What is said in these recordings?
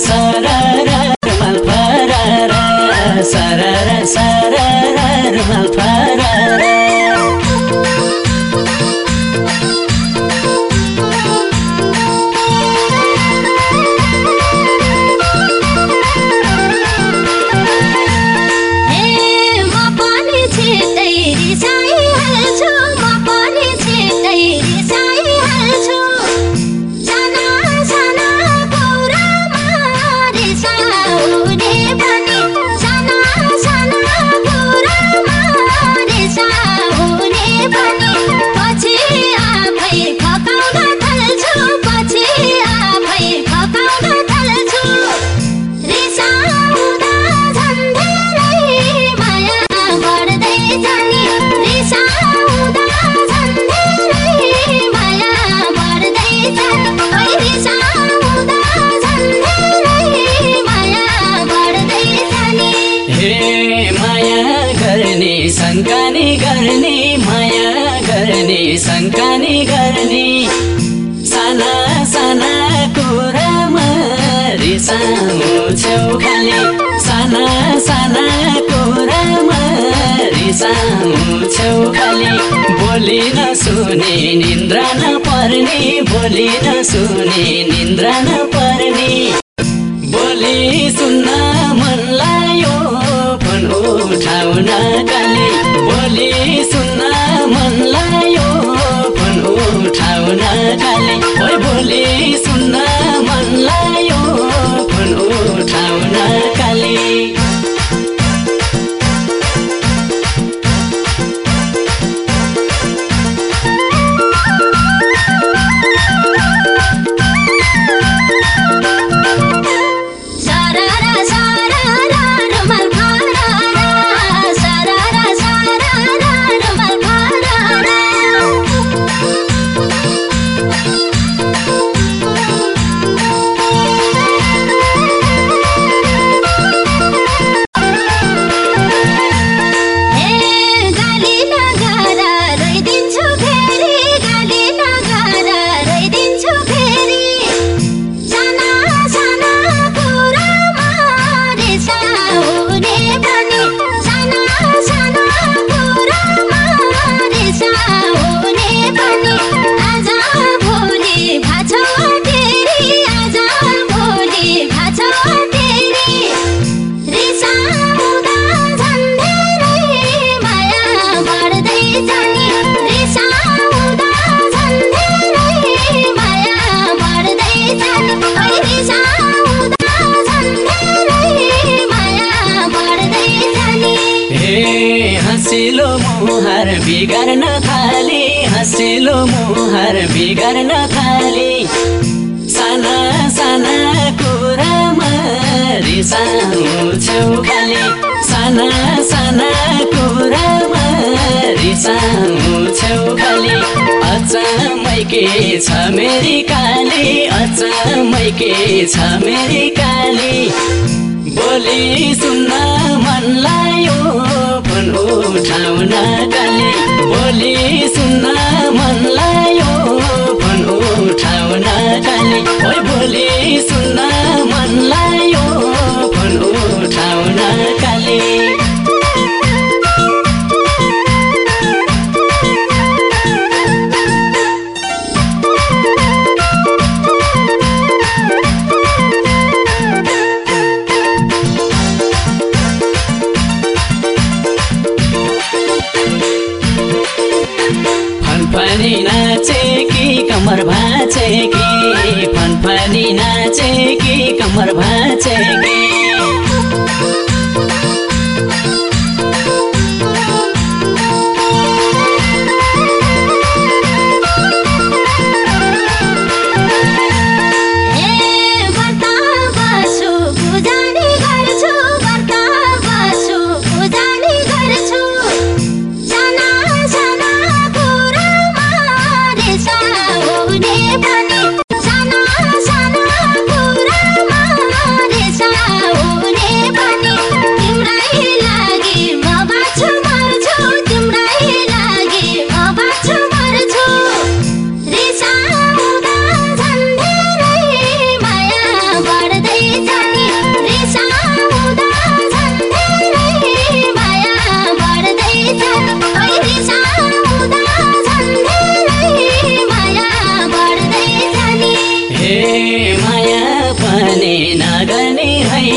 सरर शङ्कानी गर्ने माया गर्ने शङ्कानी गर्ने साना साना कुरामा रिसाउँछौ खाली साना साना कुरामा रिसाउँछौ खाली बोली नसुने निन्द्रा नपर्ने बोली नसुने निन्द्रा नपर्ने बोली सुन्न मन लाग्यो फोन उठाउन बोली सुन्न मन लाग्यो फोन उठाउन काली ओइ थाले हँसिलो मुहार बिगार्न थाले। साना साना कुरामा रिसाउँछौ खाली। साना साना कुरामा रिसाउँछौ खाली। अचम्मै के छ मेरी काली? अचम्मै के छ मेरी काली? बोली सुन्न मन लाग्यो उठाउन काली बोली सुन्न मन लाग्यो फोन उठाउन काली ओइ बोली सुन्न मन लाग्यो फोन उठाउन काली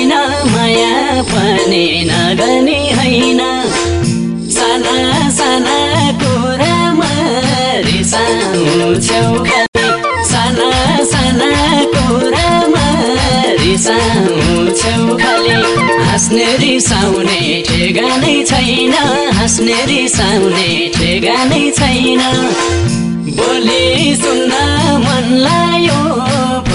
होइन माया पनि नगर्ने होइन साना साना कुरामा रिसाउँछौ खाने साना साना कुरामा रिसाउँछौ खाले हाँस्ने रिसाउने ठेगानै छैन हाँस्ने रिसाउने ठेगानै छैन। बोली सुन्न मन लाग्यो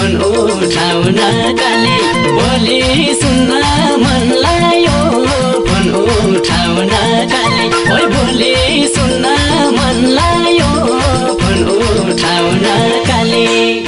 फोन उठाउन काली बोली सुन्न मन लायो फोन उठाउन काली ओइ बोली सुन्न मन लायो फोन उठाउन काली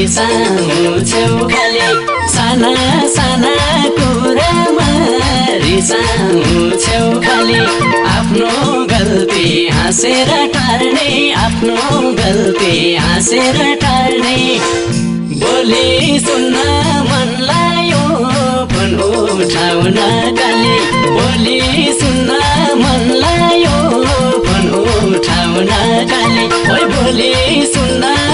रिसाउँछौ खाली साना साना आफ्नो गल्ती हाँसेर टार्ने आफ्नो गल्ती हाँसेर टार्ने। बोली सुन्न मन लायो फोन उठाउन काली बोली सुन्न मन लायो फोन उठाउन काली ओइ बोली सुन्न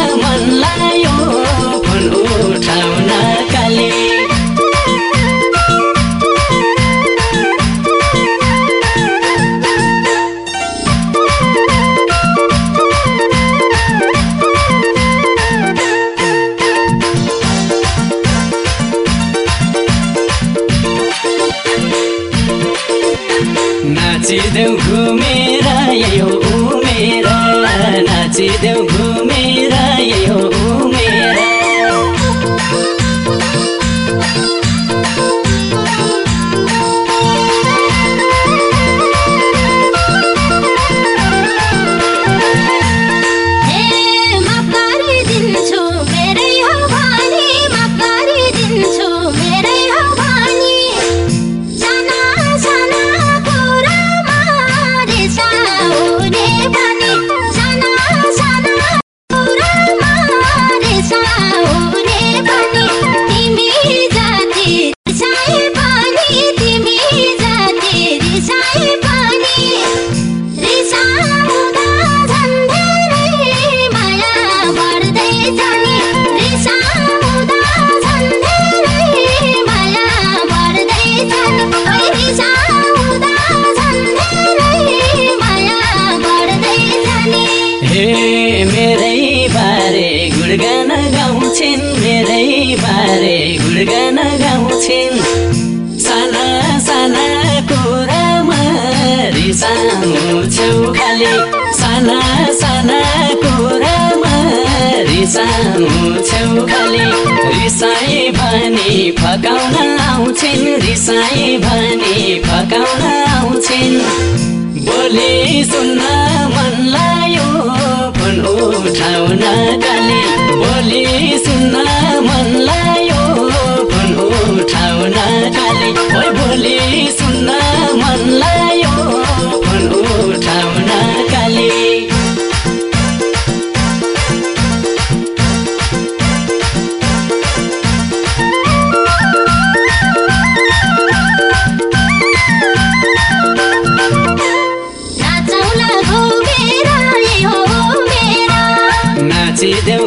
रिसाउँछौ खाली साना साना कुरामा रिसाउँछौ खाली रिसाए भने फकाउन आउँछिन् रिसाए भने फकाउन आउँछिन्। बोली सुन्न मन लायो फोन उठाउन काली see them